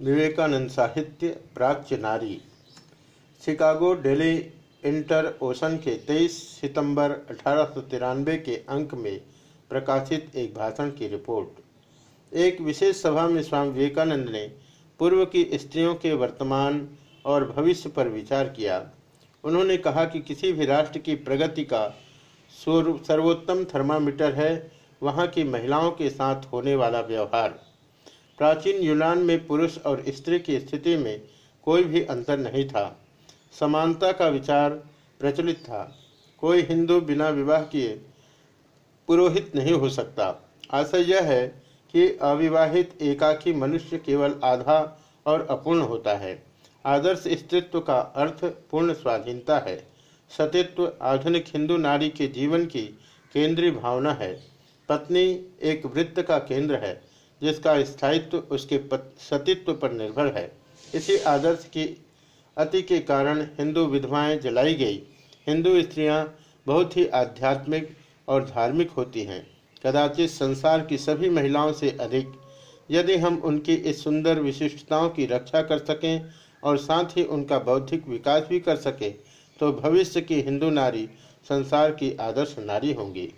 विवेकानंद साहित्य, प्राच्य नारी। शिकागो डेली इंटर ओशन के 23 सितंबर अठारह सौ तिरानबे के अंक में प्रकाशित एक भाषण की रिपोर्ट। एक विशेष सभा में स्वामी विवेकानंद ने पूर्व की स्त्रियों के वर्तमान और भविष्य पर विचार किया। उन्होंने कहा कि किसी भी राष्ट्र की प्रगति का सर्वोत्तम थर्मामीटर है, वहाँ की महिलाओं के साथ होने वाला व्यवहार। प्राचीन यूनान में पुरुष और स्त्री की स्थिति में कोई भी अंतर नहीं था। समानता का विचार प्रचलित था। कोई हिंदू बिना विवाह किए पुरोहित नहीं हो सकता। आशय यह है कि अविवाहित एकाकी मनुष्य केवल आधा और अपूर्ण होता है। आदर्श स्त्रित्व का अर्थ पूर्ण स्वाधीनता है। सतित्व आधुनिक हिंदू नारी के जीवन की केंद्रीय भावना है। पत्नी एक वृत्त का केंद्र है। जिसका स्थायित्व उसके सतीत्व पर निर्भर है। इसी आदर्श की अति के कारण हिंदू विधवाएँ जलाई गई। हिंदू स्त्रियाँ बहुत ही आध्यात्मिक और धार्मिक होती हैं। कदाचित संसार की सभी महिलाओं से अधिक, यदि हम उनकी इस सुंदर विशिष्टताओं की रक्षा कर सकें और साथ ही उनका बौद्धिक विकास भी कर सकें तो भविष्य की हिंदू नारी संसार की आदर्श नारी होंगी।